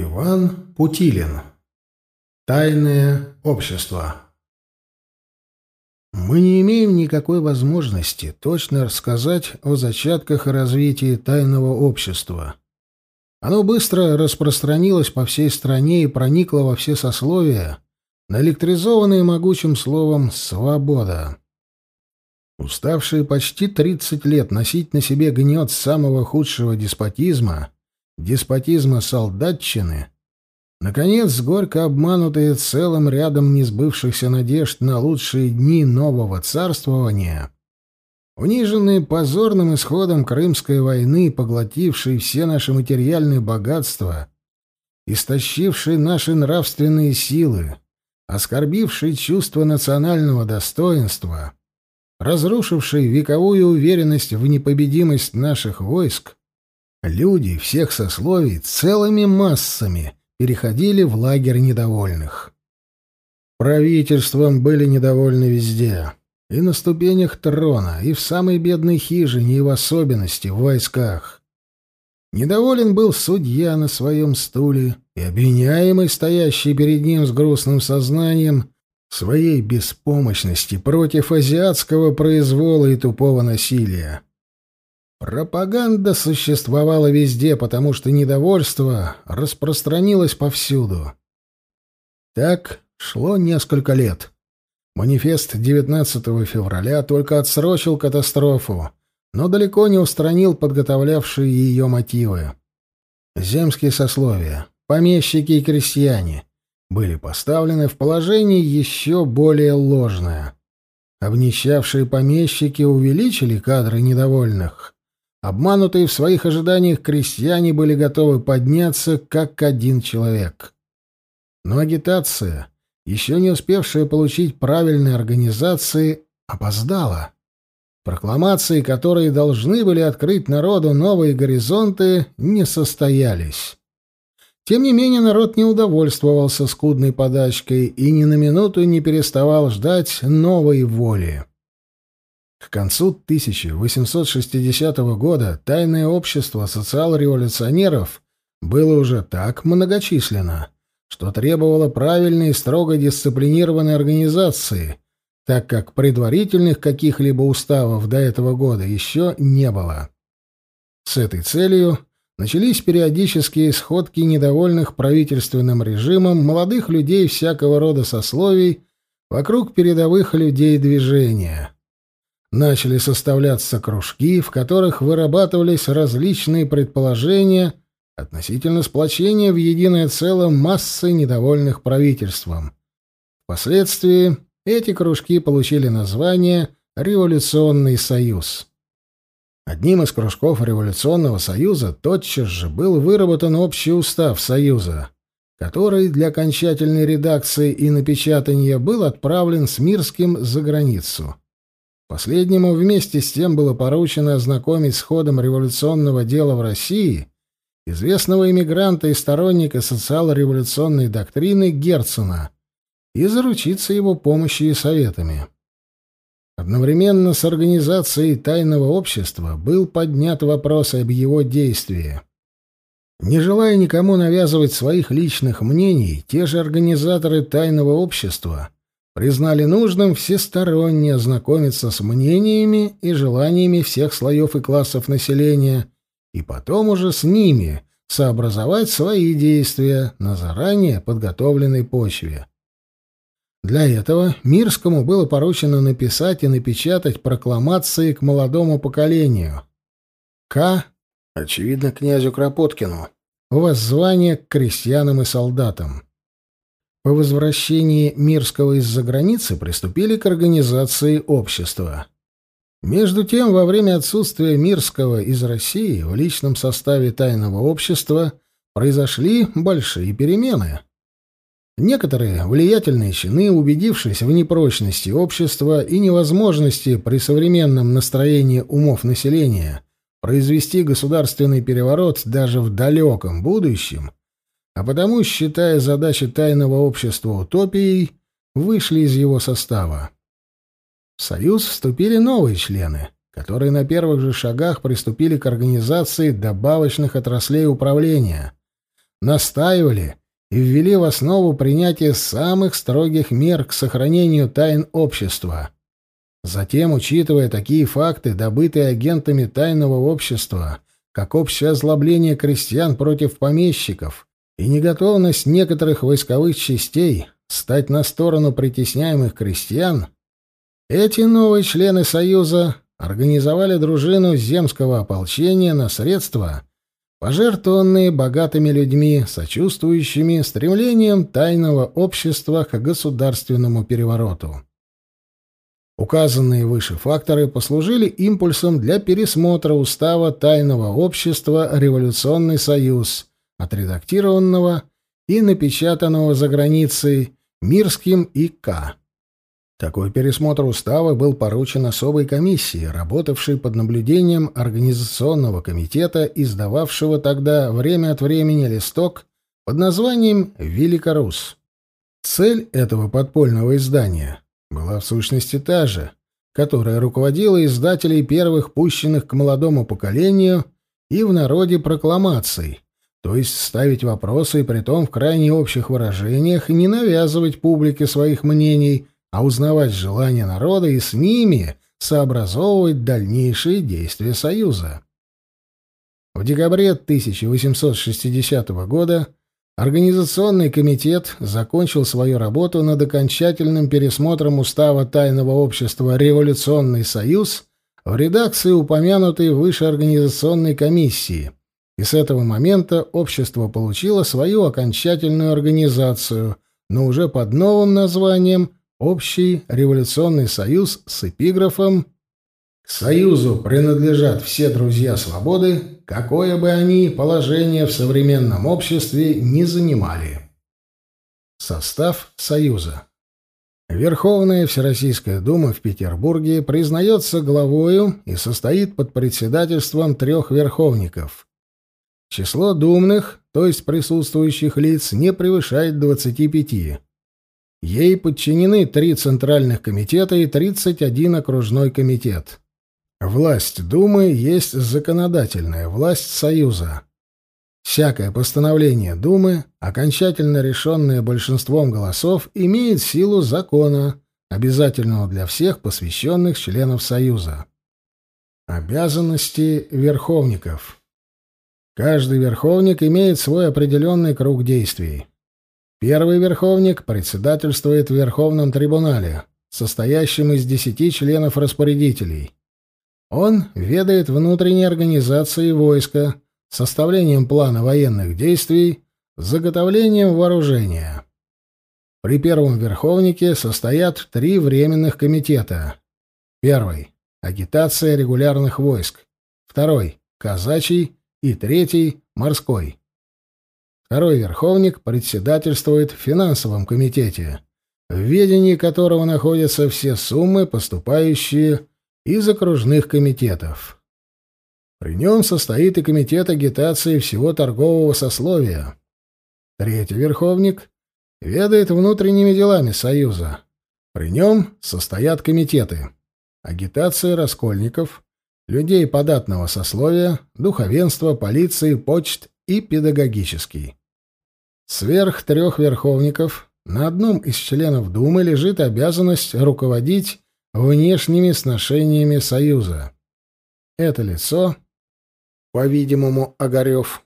Иван Путилин. Тайное общество. Мы не имеем никакой возможности точно рассказать о зачатках и развитии тайного общества. Оно быстро распространилось по всей стране и проникло во все сословия, наэлектризованные могучим словом «свобода». Уставшие почти 30 лет носить на себе гнет самого худшего деспотизма, деспотизма солдатчины, наконец, горько обманутые целым рядом несбывшихся надежд на лучшие дни нового царствования, униженные позорным исходом Крымской войны, поглотившие все наши материальные богатства, истощившие наши нравственные силы, оскорбившие чувство национального достоинства, разрушившие вековую уверенность в непобедимость наших войск, Люди всех сословий целыми массами переходили в лагерь недовольных. Правительством были недовольны везде. И на ступенях трона, и в самой бедной хижине, и в особенности в войсках. Недоволен был судья на своем стуле, и обвиняемый, стоящий перед ним с грустным сознанием своей беспомощности против азиатского произвола и тупого насилия. Пропаганда существовала везде, потому что недовольство распространилось повсюду. Так шло несколько лет. Манифест 19 февраля только отсрочил катастрофу, но далеко не устранил подготовлявшие ее мотивы. Земские сословия, помещики и крестьяне были поставлены в положение еще более ложное. Обнищавшие помещики увеличили кадры недовольных, Обманутые в своих ожиданиях крестьяне были готовы подняться как один человек. Но агитация, еще не успевшая получить правильные организации, опоздала. Прокламации, которые должны были открыть народу новые горизонты, не состоялись. Тем не менее, народ не удовольствовался скудной подачкой и ни на минуту не переставал ждать новой воли. К концу 1860 года тайное общество социал-революционеров было уже так многочисленно, что требовало правильной и строго дисциплинированной организации, так как предварительных каких-либо уставов до этого года еще не было. С этой целью начались периодические сходки недовольных правительственным режимом молодых людей всякого рода сословий вокруг передовых людей движения начали составляться кружки, в которых вырабатывались различные предположения относительно сплочения в единое целое массы недовольных правительством. Впоследствии эти кружки получили название «Революционный союз». Одним из кружков Революционного союза тотчас же был выработан общий устав союза, который для окончательной редакции и напечатания был отправлен с Мирским за границу. Последнему вместе с тем было поручено ознакомить с ходом революционного дела в России известного эмигранта и сторонника социал-революционной доктрины Герцена и заручиться его помощью и советами. Одновременно с организацией тайного общества был поднят вопрос об его действии. Не желая никому навязывать своих личных мнений, те же организаторы тайного общества — признали нужным всесторонне ознакомиться с мнениями и желаниями всех слоев и классов населения, и потом уже с ними сообразовать свои действия на заранее подготовленной почве. Для этого Мирскому было поручено написать и напечатать прокламации к молодому поколению. К. Очевидно, князю Кропоткину. Воззвание к крестьянам и солдатам. По возвращении Мирского из-за границы приступили к организации общества. Между тем, во время отсутствия Мирского из России в личном составе тайного общества произошли большие перемены. Некоторые влиятельные чины, убедившись в непрочности общества и невозможности при современном настроении умов населения произвести государственный переворот даже в далеком будущем, а потому, считая задачи тайного общества утопией, вышли из его состава. В Союз вступили новые члены, которые на первых же шагах приступили к организации добавочных отраслей управления, настаивали и ввели в основу принятия самых строгих мер к сохранению тайн общества. Затем, учитывая такие факты, добытые агентами тайного общества, как общее озлобление крестьян против помещиков и неготовность некоторых войсковых частей стать на сторону притесняемых крестьян, эти новые члены Союза организовали дружину земского ополчения на средства, пожертвованные богатыми людьми, сочувствующими стремлением тайного общества к государственному перевороту. Указанные выше факторы послужили импульсом для пересмотра устава тайного общества «Революционный союз», отредактированного и напечатанного за границей Мирским И.К. Такой пересмотр устава был поручен особой комиссии, работавшей под наблюдением Организационного комитета, издававшего тогда время от времени листок под названием «Великорус». Цель этого подпольного издания была в сущности та же, которая руководила издателей первых пущенных к молодому поколению и в народе прокламаций, то есть ставить вопросы и притом в крайне общих выражениях не навязывать публике своих мнений – а узнавать желания народа и с ними сообразовывать дальнейшие действия Союза. В декабре 1860 года Организационный комитет закончил свою работу над окончательным пересмотром устава Тайного общества «Революционный союз» в редакции упомянутой выше организационной комиссии, и с этого момента общество получило свою окончательную организацию, но уже под новым названием Общий революционный союз с эпиграфом «Союзу принадлежат все друзья свободы, какое бы они положение в современном обществе не занимали». Состав Союза Верховная Всероссийская Дума в Петербурге признается главою и состоит под председательством трех верховников. Число думных, то есть присутствующих лиц, не превышает 25. Ей подчинены три центральных комитета и 31 окружной комитет. Власть Думы есть законодательная власть Союза. Всякое постановление Думы, окончательно решенное большинством голосов, имеет силу закона, обязательного для всех посвященных членов Союза. Обязанности верховников. Каждый верховник имеет свой определенный круг действий. Первый верховник председательствует в Верховном трибунале, состоящем из десяти членов-распорядителей. Он ведает внутренней организацией войска, составлением плана военных действий, заготовлением вооружения. При первом верховнике состоят три временных комитета. Первый — агитация регулярных войск. Второй — казачий. И третий — морской. Второй верховник председательствует в финансовом комитете, в ведении которого находятся все суммы, поступающие из окружных комитетов. При нем состоит и комитет агитации всего торгового сословия. Третий верховник ведает внутренними делами Союза. При нем состоят комитеты агитации раскольников, людей податного сословия, духовенства, полиции, почт и педагогический. Сверх трех верховников на одном из членов Думы лежит обязанность руководить внешними сношениями Союза. Это лицо, по-видимому, Огарев,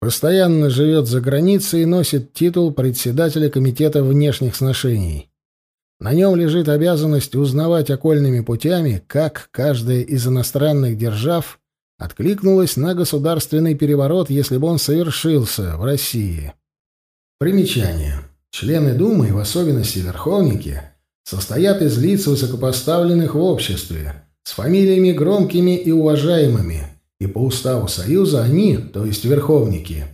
постоянно живет за границей и носит титул председателя Комитета внешних сношений. На нем лежит обязанность узнавать окольными путями, как каждая из иностранных держав откликнулась на государственный переворот, если бы он совершился в России. Примечание. Члены Думы, в особенности верховники, состоят из лиц высокопоставленных в обществе, с фамилиями громкими и уважаемыми, и по уставу Союза они, то есть верховники,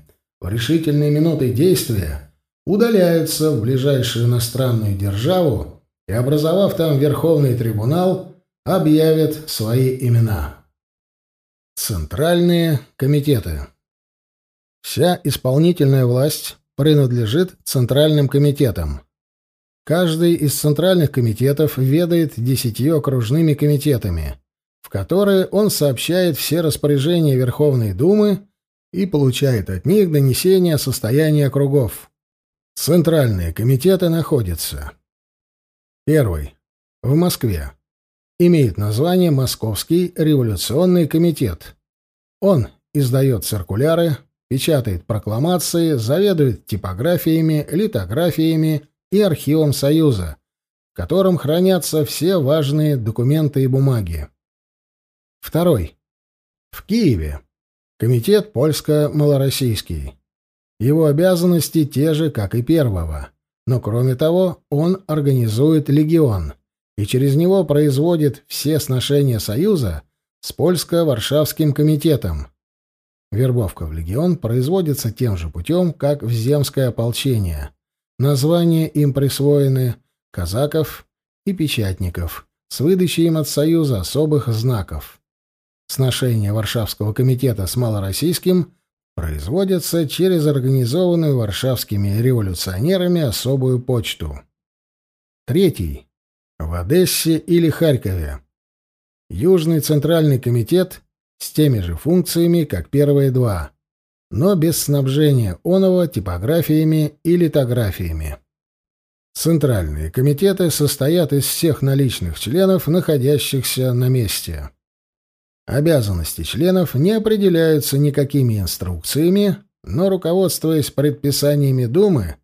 в решительные минуты действия удаляются в ближайшую иностранную державу и, образовав там Верховный трибунал, объявят свои имена. Центральные комитеты. Вся исполнительная власть принадлежит центральным комитетам. Каждый из центральных комитетов ведает десятью окружными комитетами, в которые он сообщает все распоряжения Верховной Думы и получает от них донесение о состоянии округов. Центральные комитеты находятся. Первый. В Москве. Имеет название Московский революционный комитет. Он издает циркуляры, печатает прокламации, заведует типографиями, литографиями и архивом Союза, в котором хранятся все важные документы и бумаги. Второй. В Киеве. Комитет польско-малороссийский. Его обязанности те же, как и первого. Но кроме того, он организует легион и через него производит все сношения Союза с польско-варшавским комитетом. Вербовка в легион производится тем же путем, как в земское ополчение. Названия им присвоены казаков и печатников с выдачей им от Союза особых знаков. Сношение Варшавского комитета с малороссийским производятся через организованную варшавскими революционерами особую почту. Третий. В Одессе или Харькове. Южный Центральный комитет с теми же функциями, как первые два, но без снабжения оного типографиями и литографиями. Центральные комитеты состоят из всех наличных членов, находящихся на месте. Обязанности членов не определяются никакими инструкциями, но, руководствуясь предписаниями Думы,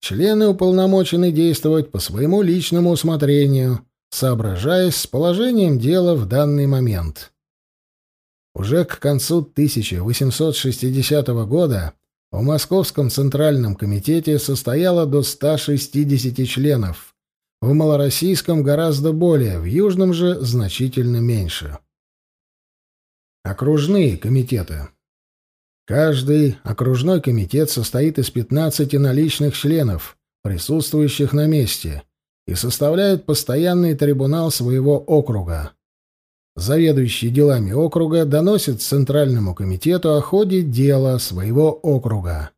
члены уполномочены действовать по своему личному усмотрению, соображаясь с положением дела в данный момент. Уже к концу 1860 года в Московском Центральном комитете состояло до 160 членов, в Малороссийском гораздо более, в Южном же значительно меньше. Окружные комитеты. Каждый окружной комитет состоит из 15 наличных членов, присутствующих на месте, и составляет постоянный трибунал своего округа. Заведующий делами округа доносит Центральному комитету о ходе дела своего округа.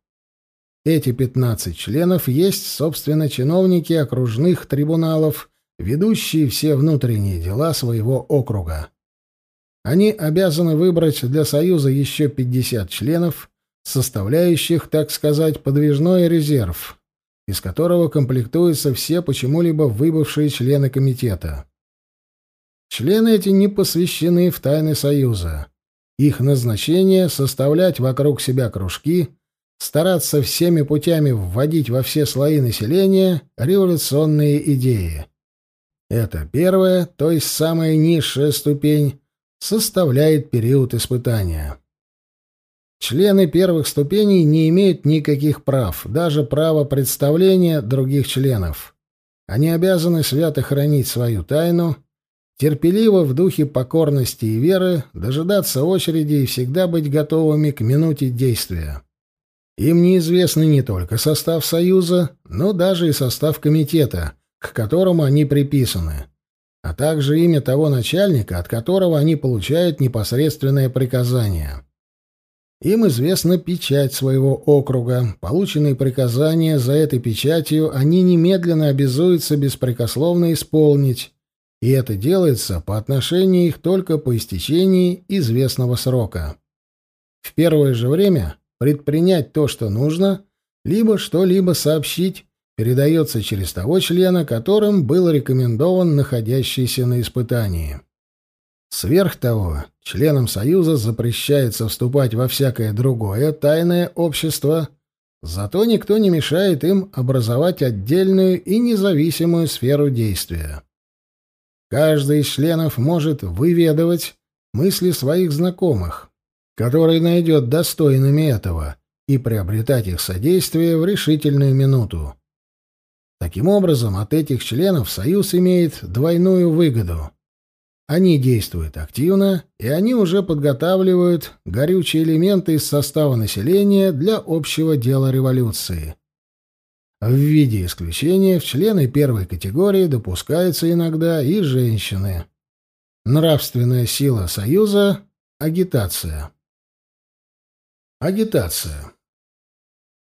Эти 15 членов есть, собственно, чиновники окружных трибуналов, ведущие все внутренние дела своего округа. Они обязаны выбрать для Союза еще 50 членов, составляющих, так сказать, подвижной резерв, из которого комплектуются все почему-либо выбывшие члены комитета. Члены эти не посвящены в тайны Союза. Их назначение — составлять вокруг себя кружки, стараться всеми путями вводить во все слои населения революционные идеи. Это первая, то есть самая низшая ступень, составляет период испытания. Члены первых ступеней не имеют никаких прав, даже права представления других членов. Они обязаны свято хранить свою тайну, терпеливо в духе покорности и веры дожидаться очереди и всегда быть готовыми к минуте действия. Им неизвестны не только состав Союза, но даже и состав комитета, к которому они приписаны а также имя того начальника, от которого они получают непосредственное приказание. Им известна печать своего округа. Полученные приказания за этой печатью они немедленно обязуются беспрекословно исполнить, и это делается по отношению их только по истечении известного срока. В первое же время предпринять то, что нужно, либо что-либо сообщить, передается через того члена, которым был рекомендован находящийся на испытании. Сверх того, членам Союза запрещается вступать во всякое другое тайное общество, зато никто не мешает им образовать отдельную и независимую сферу действия. Каждый из членов может выведывать мысли своих знакомых, которые найдет достойными этого, и приобретать их содействие в решительную минуту. Таким образом, от этих членов Союз имеет двойную выгоду. Они действуют активно, и они уже подготавливают горючие элементы из состава населения для общего дела революции. В виде исключения в члены первой категории допускаются иногда и женщины. Нравственная сила Союза — агитация. Агитация.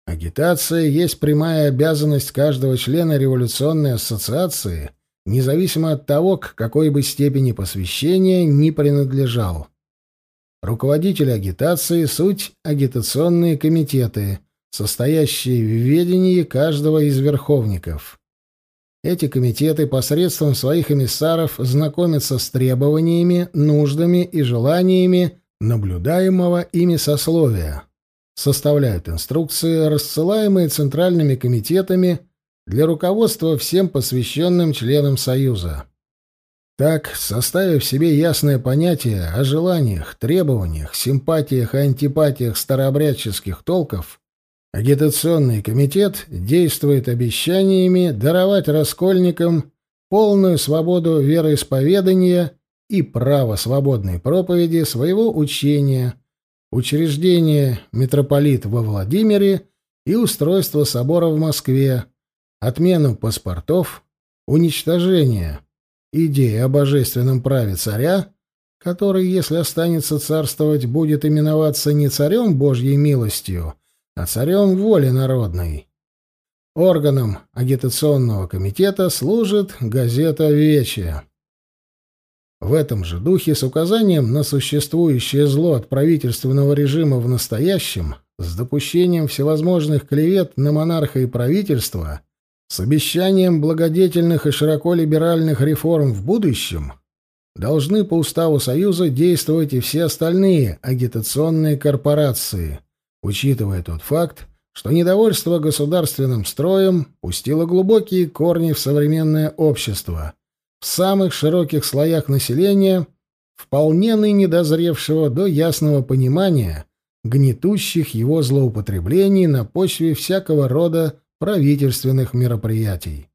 Агитация есть прямая обязанность каждого члена революционной ассоциации, независимо от того, к какой бы степени посвящения ни принадлежал. Руководители агитации — суть агитационные комитеты, состоящие в ведении каждого из верховников. Эти комитеты посредством своих эмиссаров знакомятся с требованиями, нуждами и желаниями наблюдаемого ими сословия, составляют инструкции, рассылаемые центральными комитетами для руководства всем посвященным членам Союза. Так, составив себе ясное понятие о желаниях, требованиях, симпатиях и антипатиях старообрядческих толков, агитационный комитет действует обещаниями даровать раскольникам полную свободу вероисповедания и право свободной проповеди своего учения, учреждение митрополит во Владимире и устройство собора в Москве, отмену паспортов, уничтожение Идея о божественном праве царя, который, если останется царствовать, будет именоваться не царем Божьей милостью, а царем воли народной. Органом агитационного комитета служит газета «Вече». В этом же духе с указанием на существующее зло от правительственного режима в настоящем, с допущением всевозможных клевет на монарха и правительство, с обещанием благодетельных и широко либеральных реформ в будущем должны по уставу Союза действовать и все остальные агитационные корпорации, учитывая тот факт, что недовольство государственным строем пустило глубокие корни в современное общество, в самых широких слоях населения, вполне ныне дозревшего до ясного понимания гнетущих его злоупотреблений на почве всякого рода правительственных мероприятий.